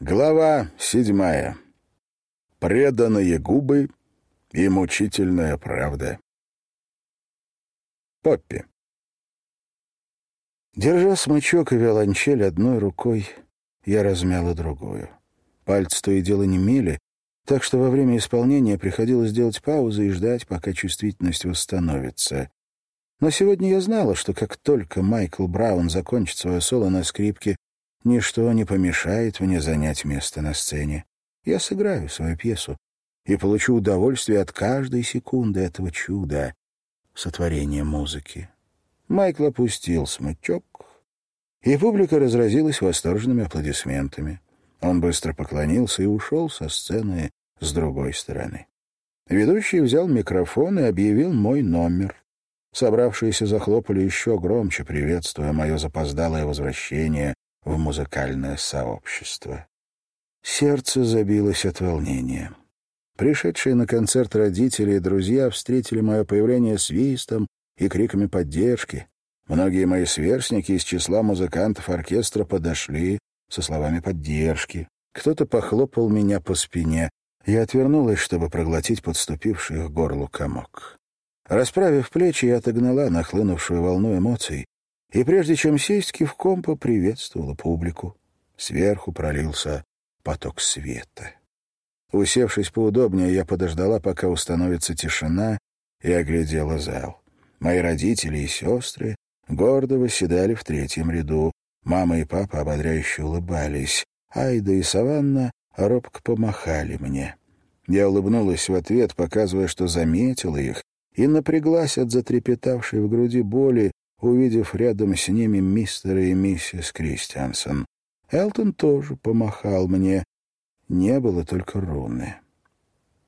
Глава седьмая. Преданные губы и мучительная правда. Поппи. Держа смычок и виолончель одной рукой, я размяла другую. Пальцы то и дело немели, так что во время исполнения приходилось делать паузы и ждать, пока чувствительность восстановится. Но сегодня я знала, что как только Майкл Браун закончит свое соло на скрипке, Ничто не помешает мне занять место на сцене. Я сыграю свою пьесу и получу удовольствие от каждой секунды этого чуда — сотворения музыки. Майкл опустил смычок, и публика разразилась восторженными аплодисментами. Он быстро поклонился и ушел со сцены с другой стороны. Ведущий взял микрофон и объявил мой номер. Собравшиеся захлопали еще громче, приветствуя мое запоздалое возвращение в музыкальное сообщество. Сердце забилось от волнения. Пришедшие на концерт родители и друзья встретили мое появление свистом и криками поддержки. Многие мои сверстники из числа музыкантов оркестра подошли со словами поддержки. Кто-то похлопал меня по спине. Я отвернулась, чтобы проглотить подступивший к горлу комок. Расправив плечи, я отогнала нахлынувшую волну эмоций и прежде чем сесть, кивком поприветствовала публику. Сверху пролился поток света. Усевшись поудобнее, я подождала, пока установится тишина, и оглядела зал. Мои родители и сестры гордо восседали в третьем ряду. Мама и папа ободряюще улыбались. Айда и Саванна робко помахали мне. Я улыбнулась в ответ, показывая, что заметила их, и напряглась от затрепетавшей в груди боли, увидев рядом с ними мистера и миссис Кристиансон. Элтон тоже помахал мне. Не было только руны.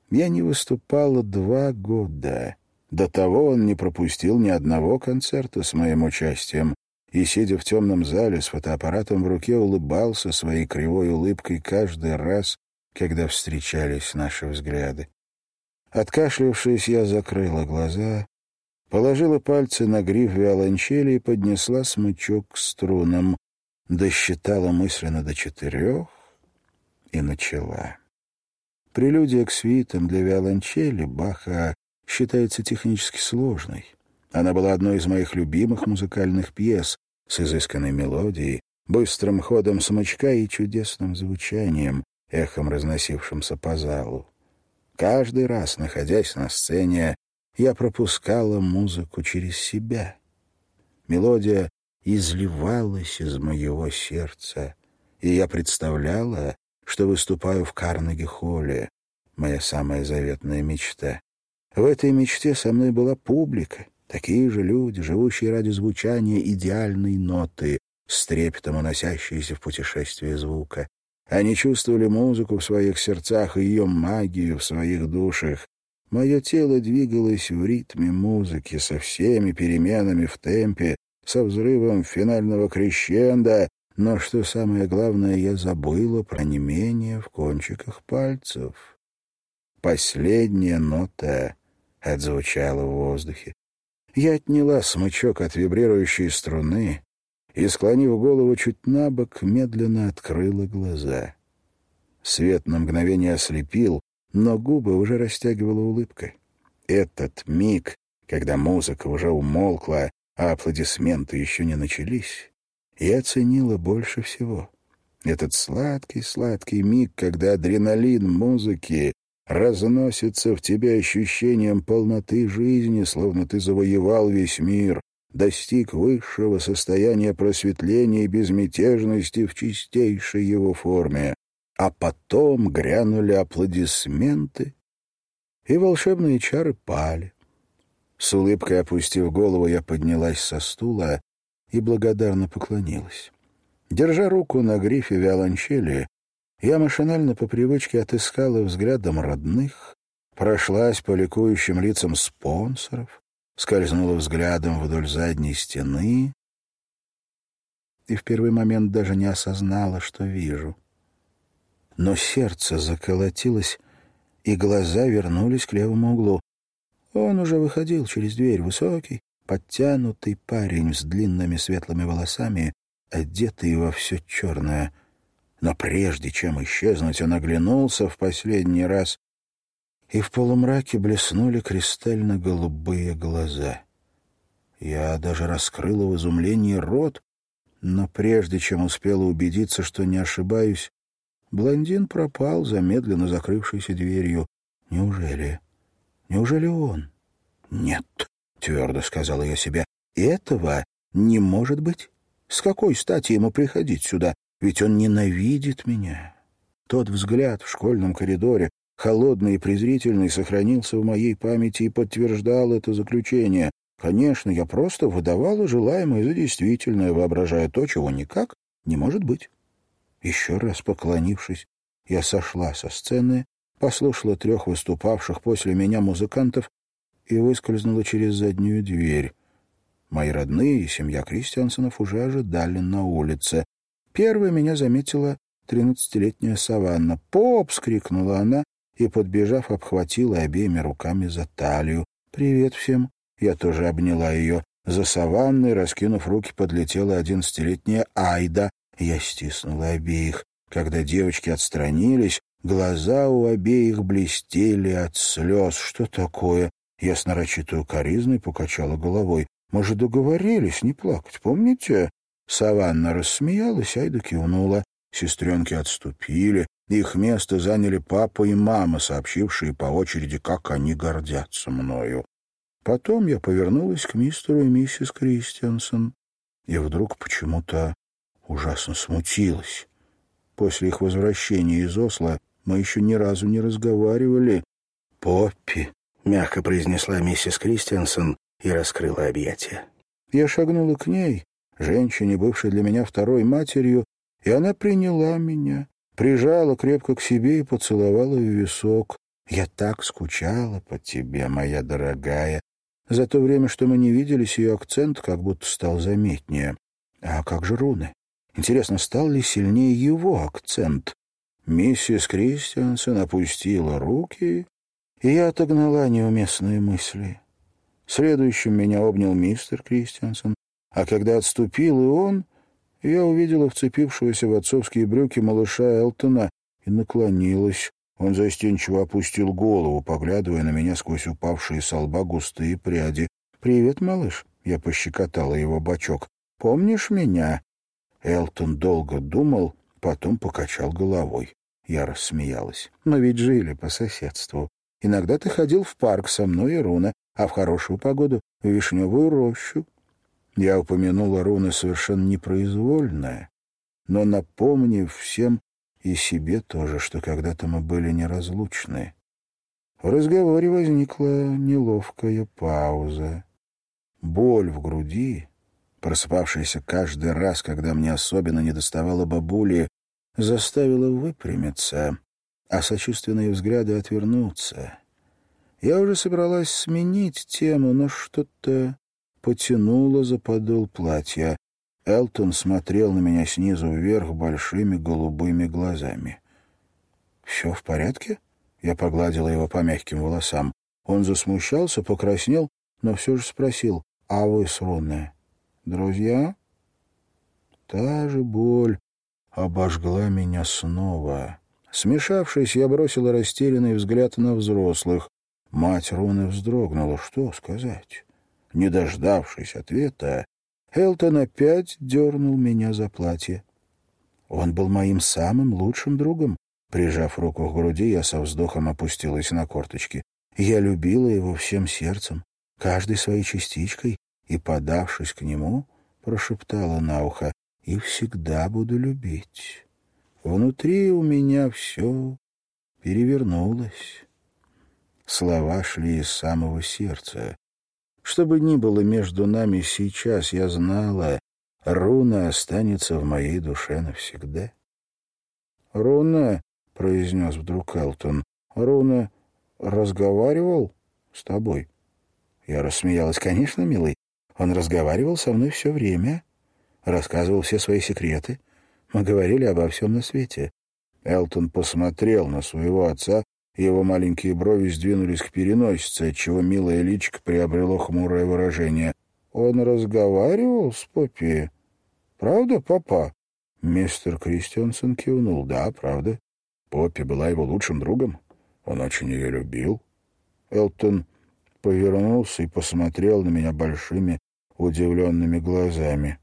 Я не выступала два года. До того он не пропустил ни одного концерта с моим участием и, сидя в темном зале с фотоаппаратом в руке, улыбался своей кривой улыбкой каждый раз, когда встречались наши взгляды. Откашлившись, я закрыла глаза положила пальцы на гриф виолончели и поднесла смычок к струнам, досчитала мысленно до четырех и начала. Прелюдия к свитам для виолончели Баха считается технически сложной. Она была одной из моих любимых музыкальных пьес с изысканной мелодией, быстрым ходом смычка и чудесным звучанием, эхом разносившимся по залу. Каждый раз, находясь на сцене, я пропускала музыку через себя. Мелодия изливалась из моего сердца, и я представляла, что выступаю в Карнеги-холле, моя самая заветная мечта. В этой мечте со мной была публика, такие же люди, живущие ради звучания идеальной ноты, с трепетом уносящиеся в путешествие звука. Они чувствовали музыку в своих сердцах и ее магию в своих душах, Мое тело двигалось в ритме музыки со всеми переменами в темпе, со взрывом финального крещенда, но, что самое главное, я забыла про немение в кончиках пальцев. Последняя нота отзвучала в воздухе. Я отняла смычок от вибрирующей струны и, склонив голову чуть на бок, медленно открыла глаза. Свет на мгновение ослепил, но губы уже растягивала улыбка. Этот миг, когда музыка уже умолкла, а аплодисменты еще не начались, я ценила больше всего. Этот сладкий-сладкий миг, когда адреналин музыки разносится в тебе ощущением полноты жизни, словно ты завоевал весь мир, достиг высшего состояния просветления и безмятежности в чистейшей его форме а потом грянули аплодисменты, и волшебные чары пали. С улыбкой опустив голову, я поднялась со стула и благодарно поклонилась. Держа руку на грифе виолончели, я машинально по привычке отыскала взглядом родных, прошлась по ликующим лицам спонсоров, скользнула взглядом вдоль задней стены и в первый момент даже не осознала, что вижу но сердце заколотилось, и глаза вернулись к левому углу. Он уже выходил через дверь, высокий, подтянутый парень с длинными светлыми волосами, одетый во все черное. Но прежде чем исчезнуть, он оглянулся в последний раз, и в полумраке блеснули кристально-голубые глаза. Я даже раскрыла в изумлении рот, но прежде чем успела убедиться, что не ошибаюсь, блондин пропал за медленно закрывшейся дверью. Неужели? Неужели он? Нет, твердо сказала я себе, этого не может быть. С какой стати ему приходить сюда? Ведь он ненавидит меня. Тот взгляд в школьном коридоре, холодный и презрительный, сохранился в моей памяти и подтверждал это заключение. Конечно, я просто выдавала желаемое за действительное, воображая то, чего никак не может быть. Еще раз поклонившись, я сошла со сцены, послушала трех выступавших после меня музыкантов и выскользнула через заднюю дверь. Мои родные и семья Кристиансонов уже ожидали на улице. Первой меня заметила тринадцатилетняя Саванна. «Поп!» — скрикнула она и, подбежав, обхватила обеими руками за талию. «Привет всем!» Я тоже обняла ее. За Саванной, раскинув руки, подлетела одиннадцатилетняя Айда. Я стиснула обеих. Когда девочки отстранились, глаза у обеих блестели от слез. «Что такое?» Я с нарочитой укоризной покачала головой. Мы же договорились не плакать, помните?» Саванна рассмеялась, Айда кивнула. Сестренки отступили. Их место заняли папа и мама, сообщившие по очереди, как они гордятся мною. Потом я повернулась к мистеру и миссис Кристиансон и вдруг почему-то ужасно смутилась. После их возвращения из Осло мы еще ни разу не разговаривали. «Поппи», — мягко произнесла миссис Кристиансон, и раскрыла объятия. Я шагнула к ней, женщине, бывшей для меня второй матерью, и она приняла меня, прижала крепко к себе и поцеловала в висок. «Я так скучала по тебе, моя дорогая». За то время, что мы не виделись, ее акцент как будто стал заметнее. А как же руны? Интересно, стал ли сильнее его акцент? Миссис Кристиансон опустила руки, и я отогнала неуместные мысли. Следующим меня обнял мистер Кристиансон, а когда отступил и он, я увидела вцепившегося в отцовские брюки малыша Элтона и наклонилась. Он застенчиво опустил голову, поглядывая на меня сквозь упавшие с лба густые пряди. «Привет, малыш!» — я пощекотала его бочок. «Помнишь меня?» Элтон долго думал, потом покачал головой. Я рассмеялась. «Мы ведь жили по соседству. Иногда ты ходил в парк со мной и Руна, а в хорошую погоду — в вишневую рощу. Я упомянула руны совершенно непроизвольно, но напомнив всем и себе тоже, что когда-то мы были неразлучны. В разговоре возникла неловкая пауза. Боль в груди, просыпавшаяся каждый раз, когда мне особенно недоставало бабули, заставила выпрямиться, а сочувственные взгляды отвернуться. Я уже собралась сменить тему, но что-то потянуло за подол платья. Элтон смотрел на меня снизу вверх большими голубыми глазами. «Все в порядке?» Я погладила его по мягким волосам. Он засмущался, покраснел, но все же спросил, «А вы с Руной друзья?» Та же боль обожгла меня снова. Смешавшись, я бросила растерянный взгляд на взрослых. Мать Руны вздрогнула. Что сказать? Не дождавшись ответа, Элтон опять дернул меня за платье. Он был моим самым лучшим другом. Прижав руку к груди, я со вздохом опустилась на корточки. Я любила его всем сердцем, каждой своей частичкой, и, подавшись к нему, прошептала на ухо, «И всегда буду любить». Внутри у меня все перевернулось. Слова шли из самого сердца. Что бы ни было между нами сейчас, я знала, руна останется в моей душе навсегда. «Руна», — произнес вдруг Элтон, — «Руна разговаривал с тобой?» Я рассмеялась. «Конечно, милый, он разговаривал со мной все время, рассказывал все свои секреты. Мы говорили обо всем на свете». Элтон посмотрел на своего отца, его маленькие брови сдвинулись к переносице, отчего милое личико приобрело хмурое выражение. «Он разговаривал с Поппи? Правда, папа?» Мистер Кристиансон кивнул. «Да, правда. Поппи была его лучшим другом. Он очень ее любил». Элтон повернулся и посмотрел на меня большими, удивленными глазами.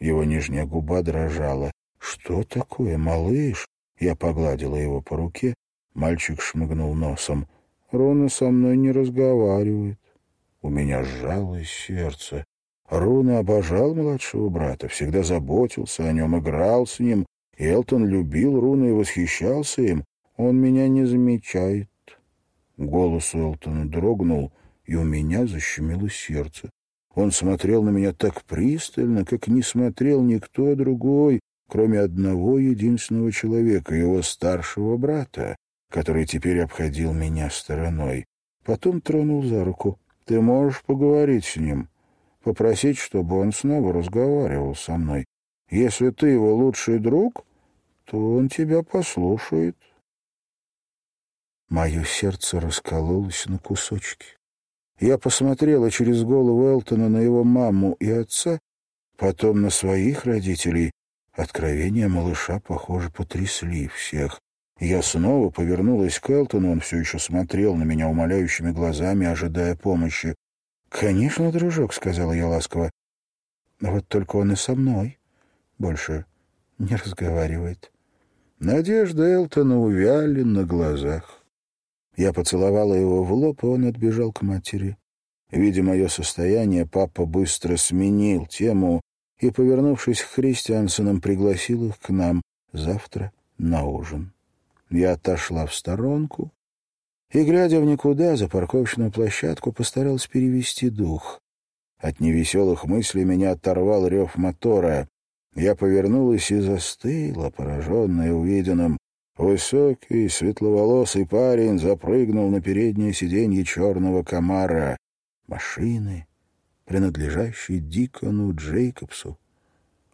Его нижняя губа дрожала. «Что такое, малыш?» Я погладила его по руке. Мальчик шмыгнул носом. «Руна со мной не разговаривает». У меня сжалось сердце. Руна обожал младшего брата, всегда заботился о нем, играл с ним. Элтон любил Руна и восхищался им. Он меня не замечает. Голос Элтона дрогнул, и у меня защемило сердце. Он смотрел на меня так пристально, как не смотрел никто другой, кроме одного единственного человека, его старшего брата, который теперь обходил меня стороной. Потом тронул за руку. «Ты можешь поговорить с ним, попросить, чтобы он снова разговаривал со мной. Если ты его лучший друг, то он тебя послушает». Мое сердце раскололось на кусочки. Я посмотрела через голову Элтона на его маму и отца, потом на своих родителей. Откровения малыша, похоже, потрясли всех. Я снова повернулась к Элтону, он все еще смотрел на меня умоляющими глазами, ожидая помощи. «Конечно, дружок», — сказала я ласково. «Вот только он и со мной больше не разговаривает». Надежда Элтона увяли на глазах. Я поцеловала его в лоб, и он отбежал к матери. Видя мое состояние, папа быстро сменил тему и, повернувшись к Христиансонам, пригласил их к нам завтра на ужин. Я отошла в сторонку и, глядя в никуда, за парковочную площадку, постаралась перевести дух. От невеселых мыслей меня оторвал рев мотора. Я повернулась и застыла, пораженная увиденным. Высокий, светловолосый парень запрыгнул на переднее сиденье черного комара. Машины, принадлежащей Дикону Джейкобсу,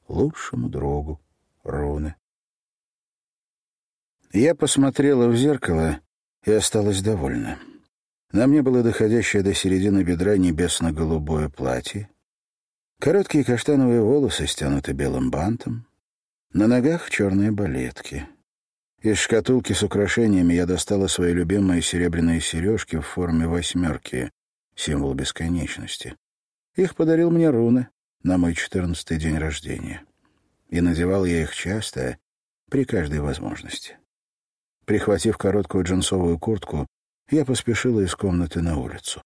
лучшему другу Руны. Я посмотрела в зеркало и осталась довольна. На мне было доходящее до середины бедра небесно-голубое платье, короткие каштановые волосы стянуты белым бантом, на ногах черные балетки — из шкатулки с украшениями я достала свои любимые серебряные сережки в форме восьмерки, символ бесконечности. Их подарил мне Руна на мой четырнадцатый день рождения. И надевал я их часто, при каждой возможности. Прихватив короткую джинсовую куртку, я поспешила из комнаты на улицу.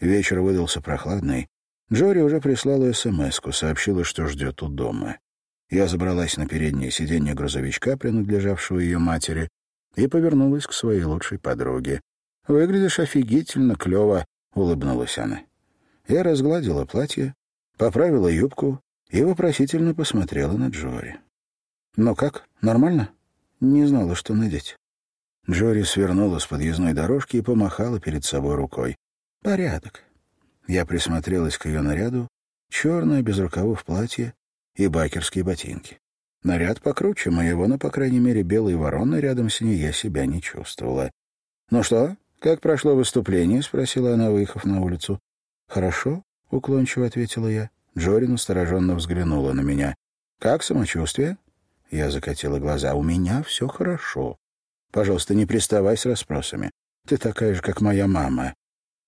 Вечер выдался прохладный. Джори уже прислала смс сообщила, что ждет у дома. Я забралась на переднее сиденье грузовичка, принадлежавшего ее матери, и повернулась к своей лучшей подруге. «Выглядишь офигительно клево», — улыбнулась она. Я разгладила платье, поправила юбку и вопросительно посмотрела на Джори. «Ну как, нормально?» Не знала, что надеть. Джори свернула с подъездной дорожки и помахала перед собой рукой. «Порядок». Я присмотрелась к ее наряду. Черное, без рукавов платье, и бакерские ботинки. Наряд покруче моего, но, по крайней мере, белой вороны рядом с ней я себя не чувствовала. «Ну что, как прошло выступление?» — спросила она, выехав на улицу. «Хорошо», — уклончиво ответила я. Джори настороженно взглянула на меня. «Как самочувствие?» Я закатила глаза. «У меня все хорошо. Пожалуйста, не приставай с расспросами. Ты такая же, как моя мама».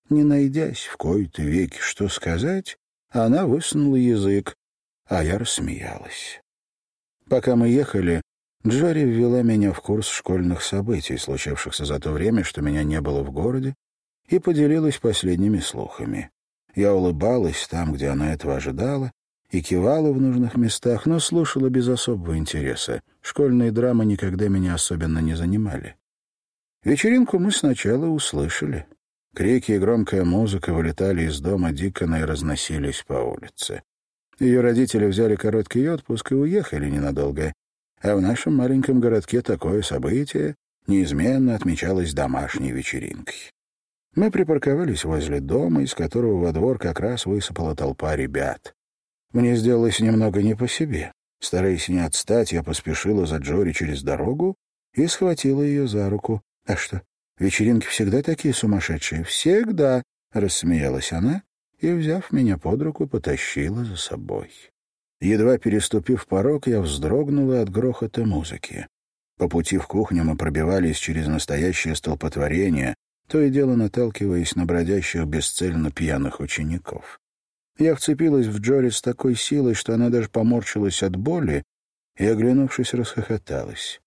Не найдясь в кои-то веки, что сказать, она высунула язык а я рассмеялась. Пока мы ехали, Джори ввела меня в курс школьных событий, случившихся за то время, что меня не было в городе, и поделилась последними слухами. Я улыбалась там, где она этого ожидала, и кивала в нужных местах, но слушала без особого интереса. Школьные драмы никогда меня особенно не занимали. Вечеринку мы сначала услышали. Крики и громкая музыка вылетали из дома Дикона и разносились по улице. Ее родители взяли короткий отпуск и уехали ненадолго. А в нашем маленьком городке такое событие неизменно отмечалось домашней вечеринкой. Мы припарковались возле дома, из которого во двор как раз высыпала толпа ребят. Мне сделалось немного не по себе. Стараясь не отстать, я поспешила за Джори через дорогу и схватила ее за руку. «А что, вечеринки всегда такие сумасшедшие?» «Всегда!» — рассмеялась она и, взяв меня под руку, потащила за собой. Едва переступив порог, я вздрогнула от грохота музыки. По пути в кухню мы пробивались через настоящее столпотворение, то и дело наталкиваясь на бродящих бесцельно пьяных учеников. Я вцепилась в Джори с такой силой, что она даже поморщилась от боли и, оглянувшись, расхохоталась.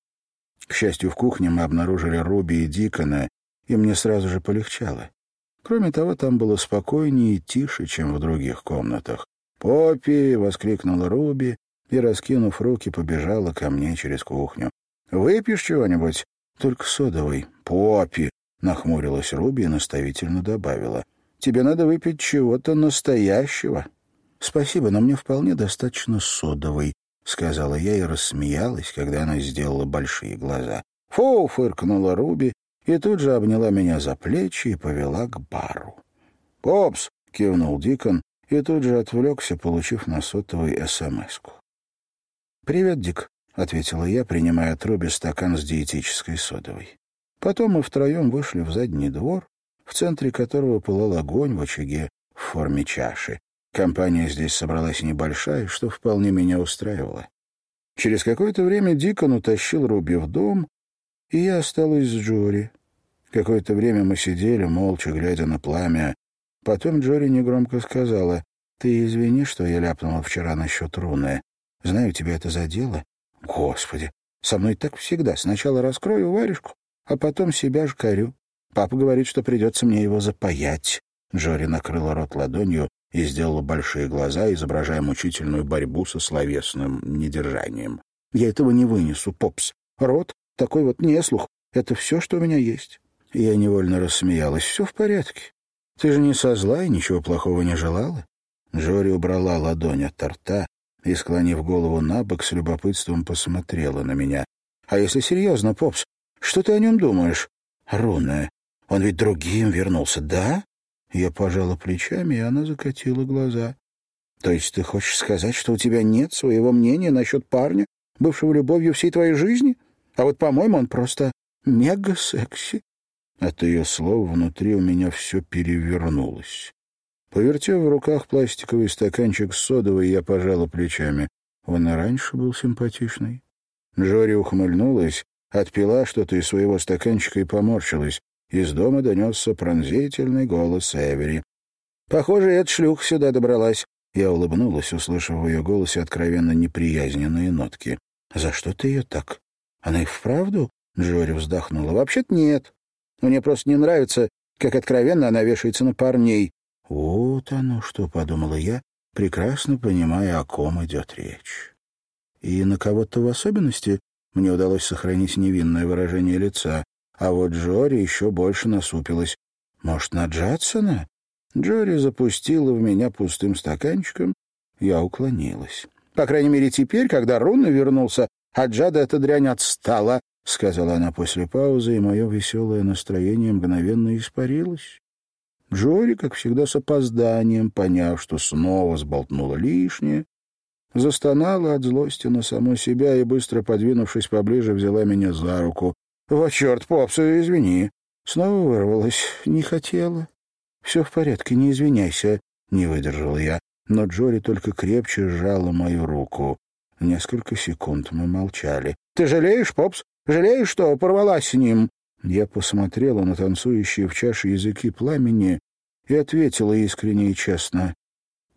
К счастью, в кухне мы обнаружили Руби и Дикона, и мне сразу же полегчало. Кроме того, там было спокойнее и тише, чем в других комнатах. «Поппи!» — воскликнула Руби и, раскинув руки, побежала ко мне через кухню. «Выпьешь чего-нибудь?» «Только содовый». «Поппи!» — нахмурилась Руби и наставительно добавила. «Тебе надо выпить чего-то настоящего». «Спасибо, но мне вполне достаточно содовой», — сказала я и рассмеялась, когда она сделала большие глаза. «Фу!» — фыркнула Руби и тут же обняла меня за плечи и повела к бару. «Попс!» — кивнул Дикон и тут же отвлекся, получив на сотовый СМС-ку. «Привет, Дик», — ответила я, принимая от Руби стакан с диетической содовой. Потом мы втроем вышли в задний двор, в центре которого пылал огонь в очаге в форме чаши. Компания здесь собралась небольшая, что вполне меня устраивало. Через какое-то время Дикон утащил Руби в дом, и я осталась с Джори. Какое-то время мы сидели, молча глядя на пламя. Потом Джори негромко сказала, «Ты извини, что я ляпнула вчера насчет руны. Знаю, тебя это задело. Господи, со мной так всегда. Сначала раскрою варежку, а потом себя ж корю. Папа говорит, что придется мне его запаять». Джори накрыла рот ладонью и сделала большие глаза, изображая мучительную борьбу со словесным недержанием. «Я этого не вынесу, Попс. Рот, такой вот неслух, это все, что у меня есть». Я невольно рассмеялась. «Все в порядке. Ты же не со зла и ничего плохого не желала?» Джори убрала ладонь от рта и, склонив голову на бок, с любопытством посмотрела на меня. «А если серьезно, Попс, что ты о нем думаешь?» «Руна, он ведь другим вернулся, да?» Я пожала плечами, и она закатила глаза. «То есть ты хочешь сказать, что у тебя нет своего мнения насчет парня, бывшего любовью всей твоей жизни? А вот, по-моему, он просто мега-секси». От ее слов внутри у меня все перевернулось. Повертев в руках пластиковый стаканчик с содовой, я пожала плечами. Он и раньше был симпатичный. Джори ухмыльнулась, отпила что-то из своего стаканчика и поморщилась. Из дома донесся пронзительный голос Эвери. «Похоже, эта шлюха сюда добралась». Я улыбнулась, услышав в ее голосе откровенно неприязненные нотки. «За что ты ее так? Она и вправду?» Джори вздохнула. «Вообще-то нет. Мне просто не нравится, как откровенно она вешается на парней. «Вот оно что», — подумала я, прекрасно понимая, о ком идет речь. И на кого-то в особенности мне удалось сохранить невинное выражение лица, а вот Джори еще больше насупилась. «Может, на Джадсона?» Джори запустила в меня пустым стаканчиком, я уклонилась. «По крайней мере, теперь, когда Руна вернулся, а Джада эта дрянь отстала», — сказала она после паузы, и мое веселое настроение мгновенно испарилось. Джори, как всегда, с опозданием, поняв, что снова сболтнула лишнее, застонала от злости на саму себя и, быстро подвинувшись поближе, взяла меня за руку. — Во черт, попса, извини. Снова вырвалась. Не хотела. — Все в порядке, не извиняйся, — не выдержал я. Но Джори только крепче сжала мою руку. Несколько секунд мы молчали. — Ты жалеешь, Попс? Жалеешь, что порвалась с ним? Я посмотрела на танцующие в чаше языки пламени и ответила искренне и честно.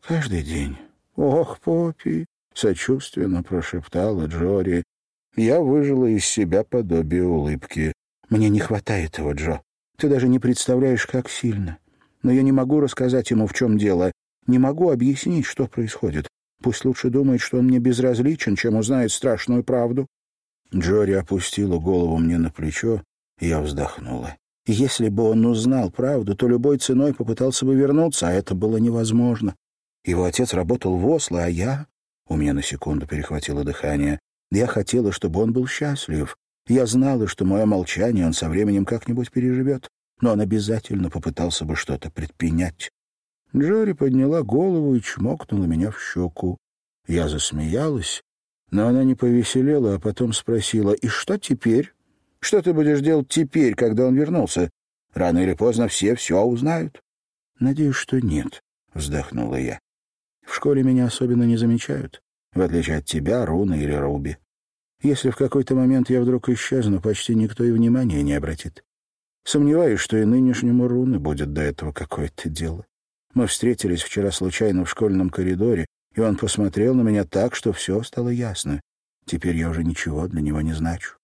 «Каждый день». «Ох, Поппи!» — сочувственно прошептала Джори. Я выжила из себя подобие улыбки. «Мне не хватает его, Джо. Ты даже не представляешь, как сильно. Но я не могу рассказать ему, в чем дело. Не могу объяснить, что происходит. Пусть лучше думает, что он мне безразличен, чем узнает страшную правду». Джори опустила голову мне на плечо я вздохнула. Если бы он узнал правду, то любой ценой попытался бы вернуться, а это было невозможно. Его отец работал в Осло, а я... У меня на секунду перехватило дыхание. Я хотела, чтобы он был счастлив. Я знала, что мое молчание он со временем как-нибудь переживет, но он обязательно попытался бы что-то предпринять. Джори подняла голову и чмокнула меня в щеку. Я засмеялась, но она не повеселела, а потом спросила, «И что теперь?» Что ты будешь делать теперь, когда он вернулся? Рано или поздно все все узнают. — Надеюсь, что нет, — вздохнула я. В школе меня особенно не замечают. в отличие от тебя, Руны или Руби. Если в какой-то момент я вдруг исчезну, почти никто и внимания не обратит. Сомневаюсь, что и нынешнему Руны будет до этого какое-то дело. Мы встретились вчера случайно в школьном коридоре, и он посмотрел на меня так, что все стало ясно. Теперь я уже ничего для него не значу.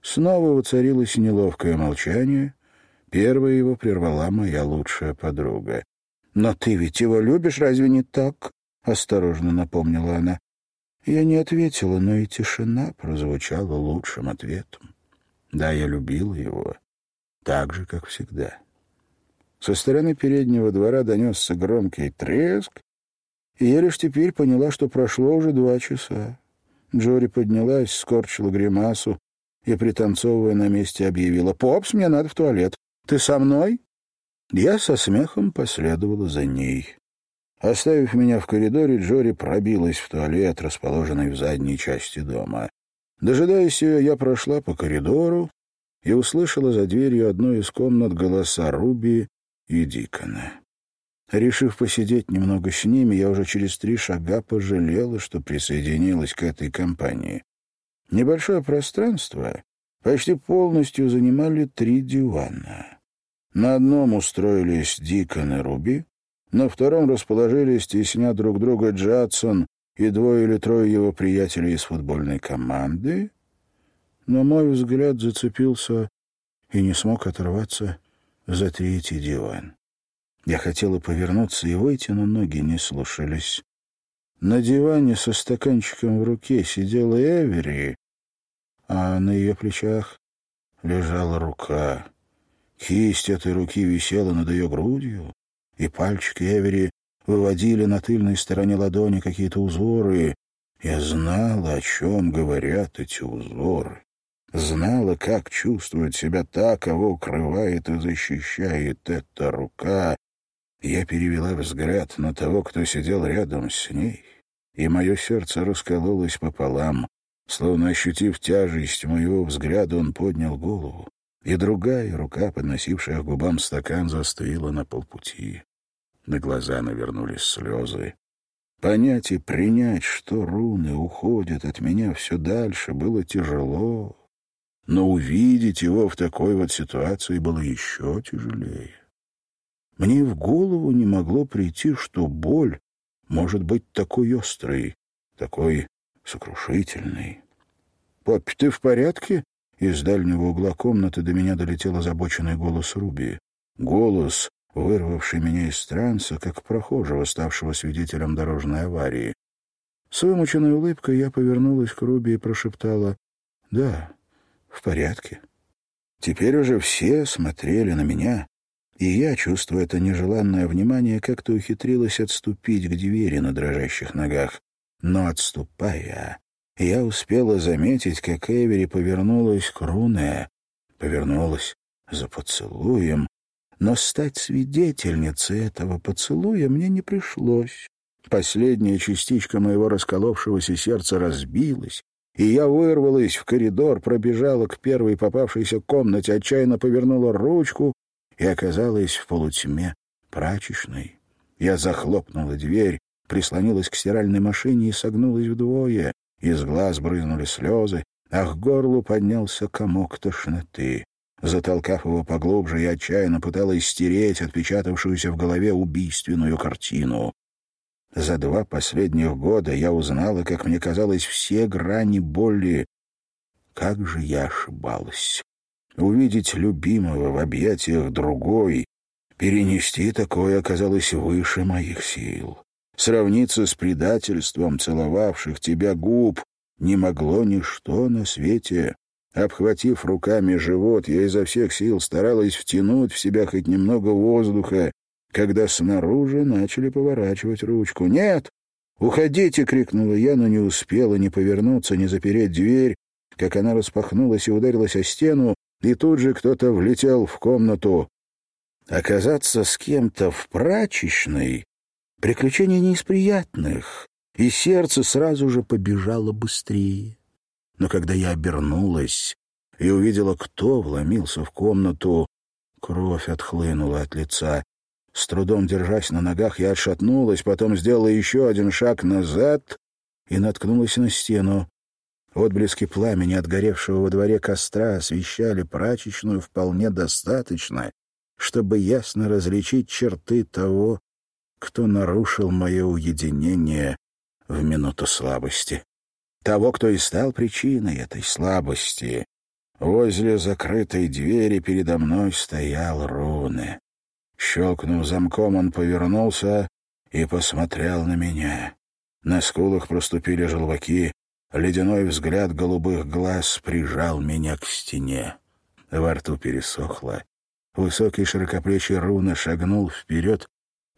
Снова воцарилось неловкое молчание. Первая его прервала моя лучшая подруга. «Но ты ведь его любишь, разве не так?» — осторожно напомнила она. Я не ответила, но и тишина прозвучала лучшим ответом. Да, я любила его, так же, как всегда. Со стороны переднего двора донесся громкий треск, и я лишь теперь поняла, что прошло уже два часа. Джори поднялась, скорчила гримасу и, пританцовывая на месте, объявила «Попс, мне надо в туалет. Ты со мной?» Я со смехом последовала за ней. Оставив меня в коридоре, Джори пробилась в туалет, расположенный в задней части дома. Дожидаясь ее, я прошла по коридору и услышала за дверью одной из комнат голоса Руби и Дикона. Решив посидеть немного с ними, я уже через три шага пожалела, что присоединилась к этой компании. Небольшое пространство почти полностью занимали три дивана. На одном устроились Дикон и Руби, на втором расположились, тесня друг друга, Джадсон и двое или трое его приятелей из футбольной команды, но мой взгляд зацепился и не смог оторваться за третий диван. Я хотела повернуться и выйти, но ноги не слушались. На диване со стаканчиком в руке сидела Эвери, а на ее плечах лежала рука. Кисть этой руки висела над ее грудью, и пальчики Эвери выводили на тыльной стороне ладони какие-то узоры. Я знала, о чем говорят эти узоры знала, как чувствует себя та, кого укрывает и защищает эта рука. Я перевела взгляд на того, кто сидел рядом с ней, и мое сердце раскололось пополам. Словно ощутив тяжесть моего взгляда, он поднял голову, и другая рука, подносившая к губам стакан, застыла на полпути. На глаза навернулись слезы. Понять и принять, что руны уходят от меня все дальше, было тяжело но увидеть его в такой вот ситуации было еще тяжелее. Мне в голову не могло прийти, что боль может быть такой острой, такой сокрушительной. «Папи, ты в порядке?» Из дальнего угла комнаты до меня долетел озабоченный голос Руби. Голос, вырвавший меня из транса, как прохожего, ставшего свидетелем дорожной аварии. С вымученной улыбкой я повернулась к Руби и прошептала «Да, в порядке. Теперь уже все смотрели на меня, и я, чувствуя это нежеланное внимание, как-то ухитрилась отступить к двери на дрожащих ногах. Но, отступая, я успела заметить, как Эвери повернулась к Руне, повернулась за поцелуем, но стать свидетельницей этого поцелуя мне не пришлось. Последняя частичка моего расколовшегося сердца разбилась, и я вырвалась в коридор, пробежала к первой попавшейся комнате, отчаянно повернула ручку и оказалась в полутьме прачечной. Я захлопнула дверь, прислонилась к стиральной машине и согнулась вдвое. Из глаз брызнули слезы, а к горлу поднялся комок тошноты. Затолкав его поглубже, я отчаянно пыталась стереть отпечатавшуюся в голове убийственную картину. За два последних года я узнала, как мне казалось, все грани боли. Как же я ошибалась. Увидеть любимого в объятиях другой, перенести такое оказалось выше моих сил. Сравниться с предательством целовавших тебя губ не могло ничто на свете. Обхватив руками живот, я изо всех сил старалась втянуть в себя хоть немного воздуха, когда снаружи начали поворачивать ручку. «Нет! Уходите!» — крикнула я, но не успела ни повернуться, ни запереть дверь, как она распахнулась и ударилась о стену, и тут же кто-то влетел в комнату. Оказаться с кем-то в прачечной — приключение не из приятных, и сердце сразу же побежало быстрее. Но когда я обернулась и увидела, кто вломился в комнату, кровь отхлынула от лица. С трудом держась на ногах, я отшатнулась, потом сделала еще один шаг назад и наткнулась на стену. Отблески пламени отгоревшего во дворе костра освещали прачечную вполне достаточно, чтобы ясно различить черты того, кто нарушил мое уединение в минуту слабости. Того, кто и стал причиной этой слабости. Возле закрытой двери передо мной стоял Руны. Щелкнув замком, он повернулся и посмотрел на меня. На скулах проступили желваки, Ледяной взгляд голубых глаз прижал меня к стене. Во рту пересохло. Высокий широкоплечий руна шагнул вперед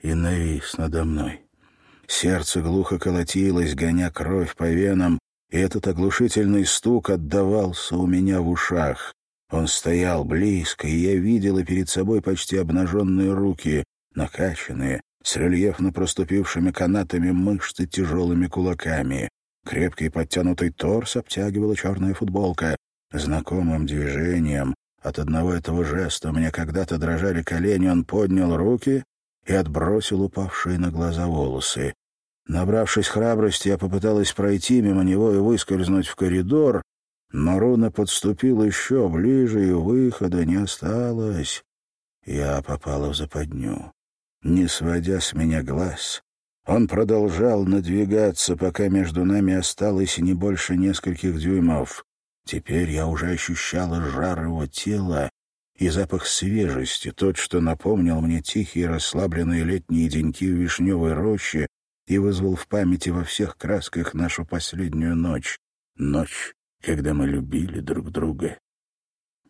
и навис надо мной. Сердце глухо колотилось, гоня кровь по венам, и этот оглушительный стук отдавался у меня в ушах. Он стоял близко, и я видела перед собой почти обнаженные руки, накачанные, с рельефно проступившими канатами мышцы тяжелыми кулаками. Крепкий подтянутый торс обтягивала черная футболка. Знакомым движением от одного этого жеста мне когда-то дрожали колени, он поднял руки и отбросил упавшие на глаза волосы. Набравшись храбрости, я попыталась пройти мимо него и выскользнуть в коридор, но Руна подступил еще ближе, и выхода не осталось. Я попала в западню. Не сводя с меня глаз, он продолжал надвигаться, пока между нами осталось не больше нескольких дюймов. Теперь я уже ощущала жар его тела и запах свежести, тот, что напомнил мне тихие расслабленные летние деньки в вишневой роще и вызвал в памяти во всех красках нашу последнюю ночь. Ночь, когда мы любили друг друга.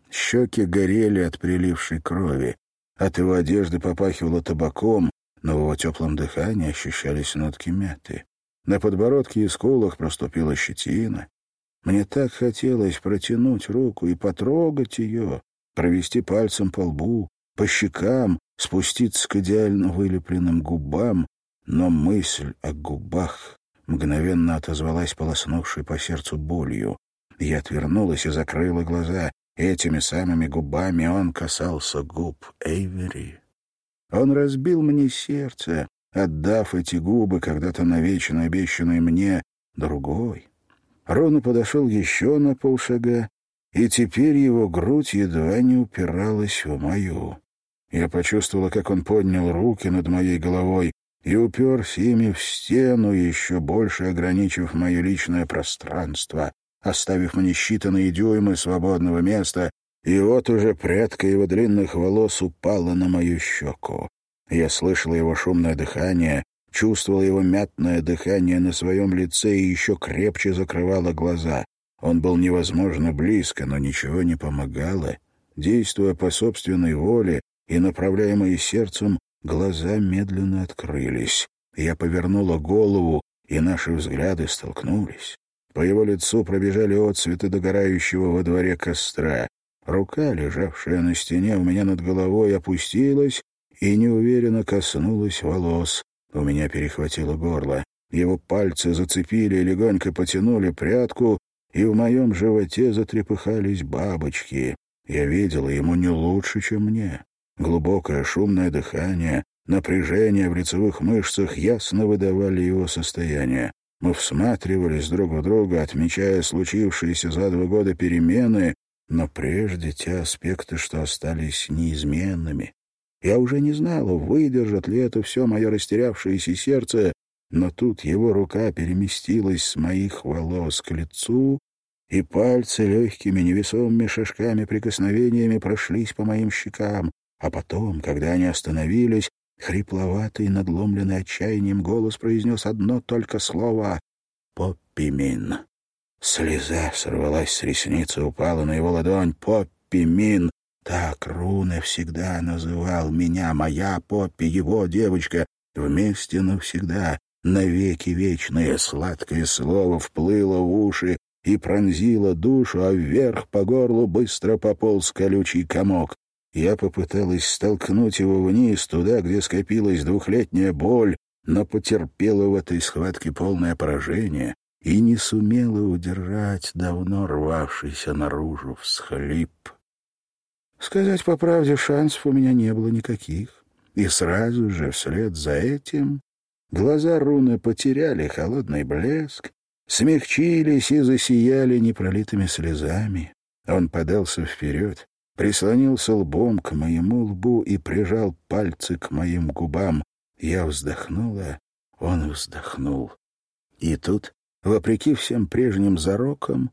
Щеки горели от прилившей крови. От его одежды попахивало табаком, но в его теплом дыхании ощущались нотки мяты. На подбородке и скулах проступила щетина. Мне так хотелось протянуть руку и потрогать ее, провести пальцем по лбу, по щекам, спуститься к идеально вылепленным губам, но мысль о губах мгновенно отозвалась полоснувшей по сердцу болью. Я отвернулась и закрыла глаза. Этими самыми губами он касался губ Эйвери. Он разбил мне сердце, отдав эти губы, когда-то навечно обещанные мне, другой. Рону подошел еще на полшага, и теперь его грудь едва не упиралась в мою. Я почувствовала, как он поднял руки над моей головой и уперся ими в стену, еще больше ограничив мое личное пространство, оставив мне считанные дюймы свободного места и вот уже прядка его длинных волос упала на мою щеку. Я слышал его шумное дыхание, чувствовал его мятное дыхание на своем лице и еще крепче закрывало глаза. Он был невозможно близко, но ничего не помогало. Действуя по собственной воле и направляемые сердцем, глаза медленно открылись. Я повернула голову, и наши взгляды столкнулись. По его лицу пробежали отцветы догорающего во дворе костра. Рука, лежавшая на стене у меня над головой, опустилась и неуверенно коснулась волос. У меня перехватило горло. Его пальцы зацепили и легонько потянули прядку, и в моем животе затрепыхались бабочки. Я видела ему не лучше, чем мне. Глубокое шумное дыхание, напряжение в лицевых мышцах ясно выдавали его состояние. Мы всматривались друг в друга, отмечая случившиеся за два года перемены, но прежде те аспекты, что остались неизменными. Я уже не знала, выдержит ли это все мое растерявшееся сердце, но тут его рука переместилась с моих волос к лицу, и пальцы легкими невесомыми шажками прикосновениями прошлись по моим щекам, а потом, когда они остановились, хрипловатый, надломленный отчаянием голос произнес одно только слово — «Поппимин». Слеза сорвалась с ресницы, упала на его ладонь. «Поппи Мин!» Так Руне всегда называл меня, моя Поппи, его девочка. Вместе навсегда, навеки вечное, сладкое слово вплыло в уши и пронзило душу, а вверх по горлу быстро пополз колючий комок. Я попыталась столкнуть его вниз, туда, где скопилась двухлетняя боль, но потерпела в этой схватке полное поражение и не сумела удержать давно рвавшийся наружу всхлип. Сказать по правде, шансов у меня не было никаких. И сразу же, вслед за этим, глаза руны потеряли холодный блеск, смягчились и засияли непролитыми слезами. Он подался вперед, прислонился лбом к моему лбу и прижал пальцы к моим губам. Я вздохнула, он вздохнул. И тут, вопреки всем прежним зарокам,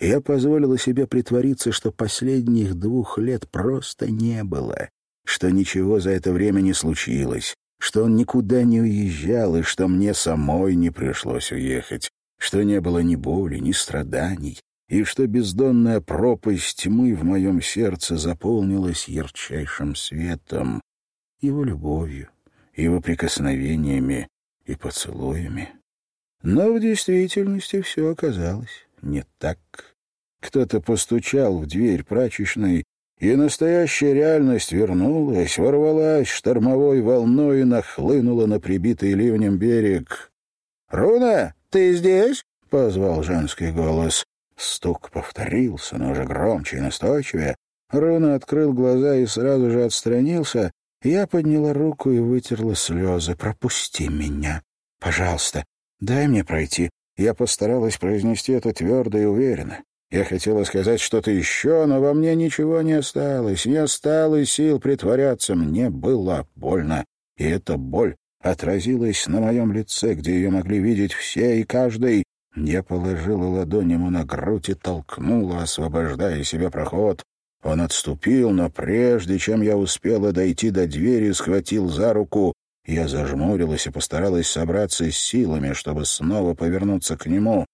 я позволила себе притвориться, что последних двух лет просто не было, что ничего за это время не случилось, что он никуда не уезжал и что мне самой не пришлось уехать, что не было ни боли, ни страданий, и что бездонная пропасть тьмы в моем сердце заполнилась ярчайшим светом, его любовью, его прикосновениями и поцелуями. Но в действительности все оказалось не так. Кто-то постучал в дверь прачечной, и настоящая реальность вернулась, ворвалась штормовой волной и нахлынула на прибитый ливнем берег. «Руна, ты здесь?» — позвал женский голос. Стук повторился, но уже громче и настойчивее. Руна открыл глаза и сразу же отстранился. Я подняла руку и вытерла слезы. «Пропусти меня, пожалуйста. Дай мне пройти». Я постаралась произнести это твердо и уверенно. Я хотела сказать что-то еще, но во мне ничего не осталось. Не осталось сил притворяться. Мне было больно. И эта боль отразилась на моем лице, где ее могли видеть все и каждый. Я положила ладонь ему на грудь и толкнула, освобождая себе проход. Он отступил, но прежде чем я успела дойти до двери, схватил за руку. Я зажмурилась и постаралась собраться с силами, чтобы снова повернуться к нему.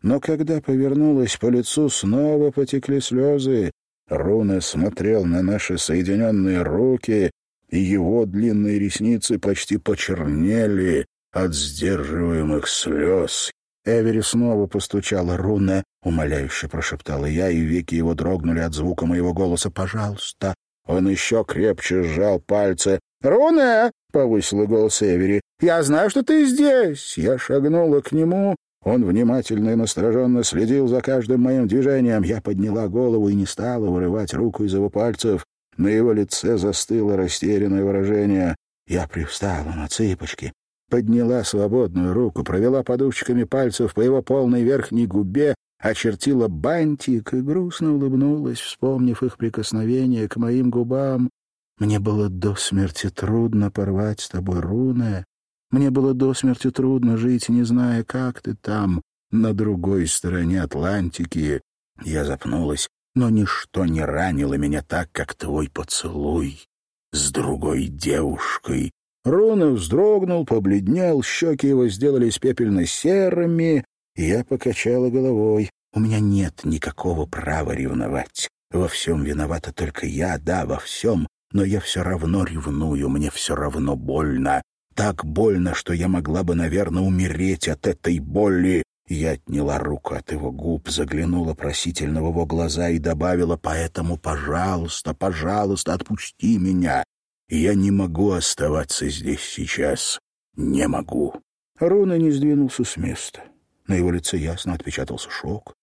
Но когда повернулась, по лицу снова потекли слезы. Руна смотрел на наши соединенные руки, и его длинные ресницы почти почернели от сдерживаемых слез. Эвери снова постучала. «Руне!» — умоляюще прошептала я, и веки его дрогнули от звука моего голоса. «Пожалуйста!» Он еще крепче сжал пальцы. «Руне!» — повысила голос Эвери. «Я знаю, что ты здесь!» Я шагнула к нему, он внимательно и настороженно следил за каждым моим движением. Я подняла голову и не стала вырывать руку из его пальцев. На его лице застыло растерянное выражение. Я привстала на цыпочки, подняла свободную руку, провела подушечками пальцев по его полной верхней губе, очертила бантик и грустно улыбнулась, вспомнив их прикосновение к моим губам. Мне было до смерти трудно порвать с тобой руны, мне было до смерти трудно жить, не зная, как ты там, на другой стороне Атлантики. Я запнулась, но ничто не ранило меня так, как твой поцелуй с другой девушкой. Рона вздрогнул, побледнел, щеки его сделались пепельно-серыми, и я покачала головой. У меня нет никакого права ревновать. Во всем виновата только я, да, во всем, но я все равно ревную, мне все равно больно так больно, что я могла бы, наверное, умереть от этой боли. Я отняла руку от его губ, заглянула просительно в его глаза и добавила, «Поэтому, пожалуйста, пожалуйста, отпусти меня. Я не могу оставаться здесь сейчас. Не могу». Руна не сдвинулся с места. На его лице ясно отпечатался шок.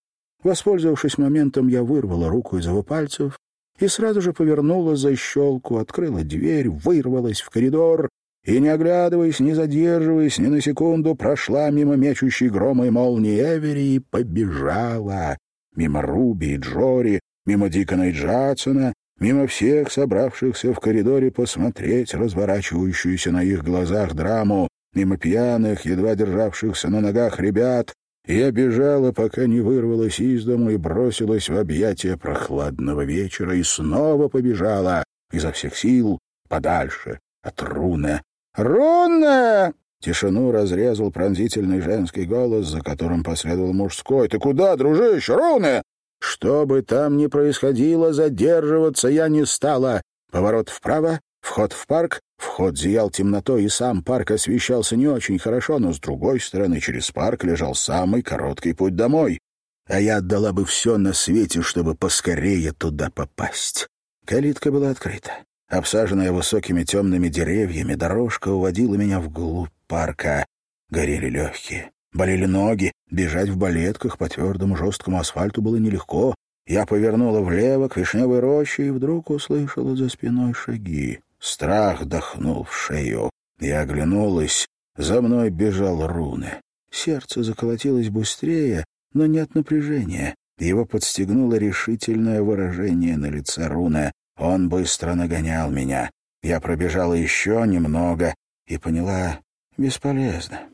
Воспользовавшись моментом, я вырвала руку из его пальцев и сразу же повернула за щелку, открыла дверь, вырвалась в коридор и, не оглядываясь, не задерживаясь ни на секунду, прошла мимо мечущей грома и молнии Эвери и побежала. Мимо Руби и Джори, мимо Дикона и Джадсона, мимо всех собравшихся в коридоре посмотреть разворачивающуюся на их глазах драму, мимо пьяных, едва державшихся на ногах ребят, я бежала, пока не вырвалась из дому и бросилась в объятия прохладного вечера и снова побежала изо всех сил подальше от руны «Руна!» Тишину разрезал пронзительный женский голос, за которым последовал мужской. «Ты куда, дружище, Руна?» Что бы там ни происходило, задерживаться я не стала. Поворот вправо, вход в парк, вход зиял темнотой, и сам парк освещался не очень хорошо, но с другой стороны через парк лежал самый короткий путь домой. А я отдала бы все на свете, чтобы поскорее туда попасть. Калитка была открыта. Обсаженная высокими темными деревьями, дорожка уводила меня вглубь парка. Горели легкие, болели ноги, бежать в балетках по твердому жесткому асфальту было нелегко. Я повернула влево к вишневой роще и вдруг услышала за спиной шаги. Страх дохнул в шею. Я оглянулась. За мной бежал Руны. Сердце заколотилось быстрее, но не от напряжения. Его подстегнуло решительное выражение на лице Руна. Он быстро нагонял меня. Я пробежала еще немного и поняла — бесполезно.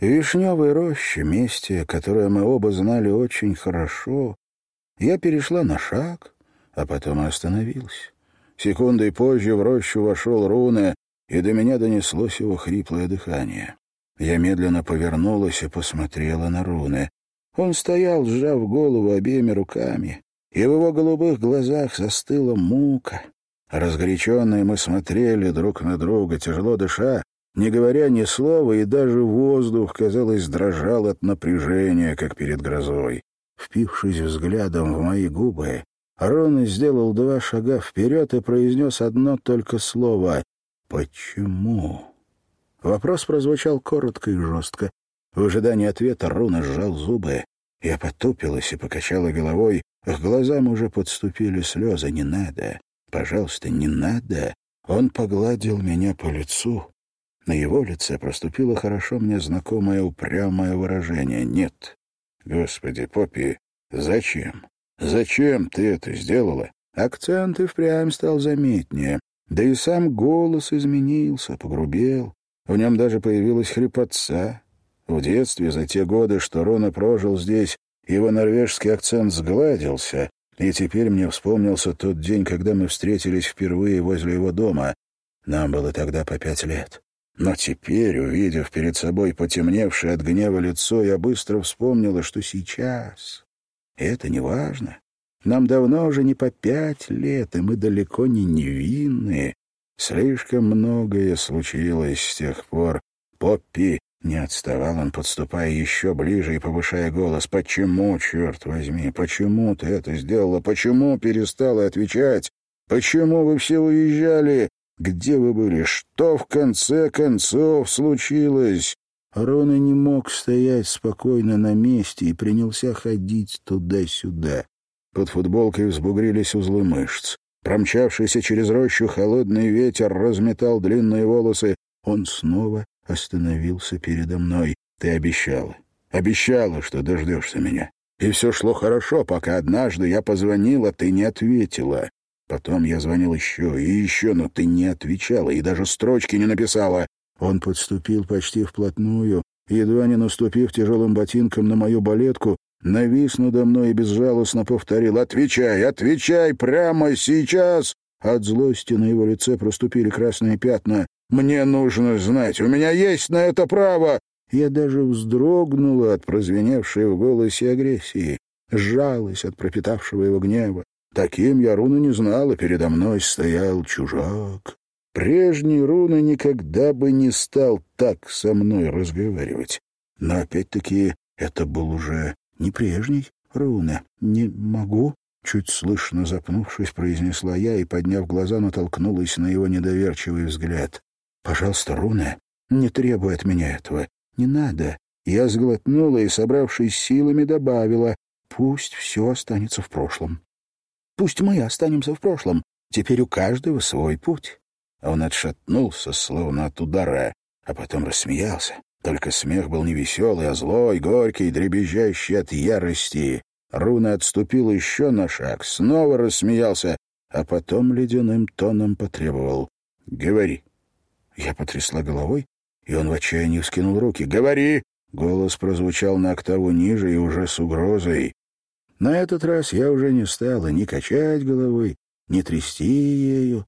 Вишневой роще, месте, которое мы оба знали очень хорошо, я перешла на шаг, а потом остановилась. Секундой позже в рощу вошел Руне, и до меня донеслось его хриплое дыхание. Я медленно повернулась и посмотрела на Руне. Он стоял, сжав голову обеими руками, и в его голубых глазах застыла мука. Разгоряченные мы смотрели друг на друга, тяжело дыша, не говоря ни слова, и даже воздух, казалось, дрожал от напряжения, как перед грозой. Впившись взглядом в мои губы, Рон сделал два шага вперед и произнес одно только слово «Почему?». Вопрос прозвучал коротко и жестко. В ожидании ответа Руна сжал зубы. Я потупилась и покачала головой. К глазам уже подступили слезы. «Не надо! Пожалуйста, не надо!» Он погладил меня по лицу. На его лице проступило хорошо мне знакомое упрямое выражение. «Нет! Господи, Поппи, зачем? Зачем ты это сделала?» Акцент и впрямь стал заметнее. Да и сам голос изменился, погрубел. В нем даже появилась хрипотца. В детстве, за те годы, что Рона прожил здесь, его норвежский акцент сгладился, и теперь мне вспомнился тот день, когда мы встретились впервые возле его дома. Нам было тогда по пять лет. Но теперь, увидев перед собой потемневшее от гнева лицо, я быстро вспомнила, что сейчас. Это не важно. Нам давно уже не по пять лет, и мы далеко не невинные. Слишком многое случилось с тех пор. Поппи не отставал он, подступая еще ближе и повышая голос. «Почему, черт возьми, почему ты это сделала? Почему перестала отвечать? Почему вы все уезжали? Где вы были? Что в конце концов случилось?» Рона не мог стоять спокойно на месте и принялся ходить туда-сюда. Под футболкой взбугрились узлы мышц. Промчавшийся через рощу холодный ветер разметал длинные волосы. Он снова остановился передо мной. Ты обещала. Обещала, что дождешься меня. И все шло хорошо, пока однажды я позвонила, ты не ответила. Потом я звонил еще и еще, но ты не отвечала и даже строчки не написала. Он подступил почти вплотную, едва не наступив тяжелым ботинком на мою балетку, навис надо мной и безжалостно повторил «Отвечай, отвечай прямо сейчас!» От злости на его лице проступили красные пятна. Мне нужно знать, у меня есть на это право!» Я даже вздрогнула от прозвеневшей в голосе агрессии, сжалась от пропитавшего его гнева. Таким я Руна не знала, передо мной стоял чужак. Прежний Руна никогда бы не стал так со мной разговаривать. Но опять-таки это был уже не прежний Руна. «Не могу», — чуть слышно запнувшись, произнесла я и, подняв глаза, натолкнулась на его недоверчивый взгляд. Пожалуйста, Руна, не требуй от меня этого. Не надо. Я сглотнула и, собравшись силами, добавила, пусть все останется в прошлом. Пусть мы останемся в прошлом. Теперь у каждого свой путь. Он отшатнулся, словно от удара, а потом рассмеялся. Только смех был не веселый, а злой, горький, дребезжащий от ярости. Руна отступил еще на шаг, снова рассмеялся, а потом ледяным тоном потребовал. «Говори, я потрясла головой, и он в отчаянии вскинул руки. «Говори!» — голос прозвучал на октаву ниже и уже с угрозой. На этот раз я уже не стала ни качать головой, ни трясти ею.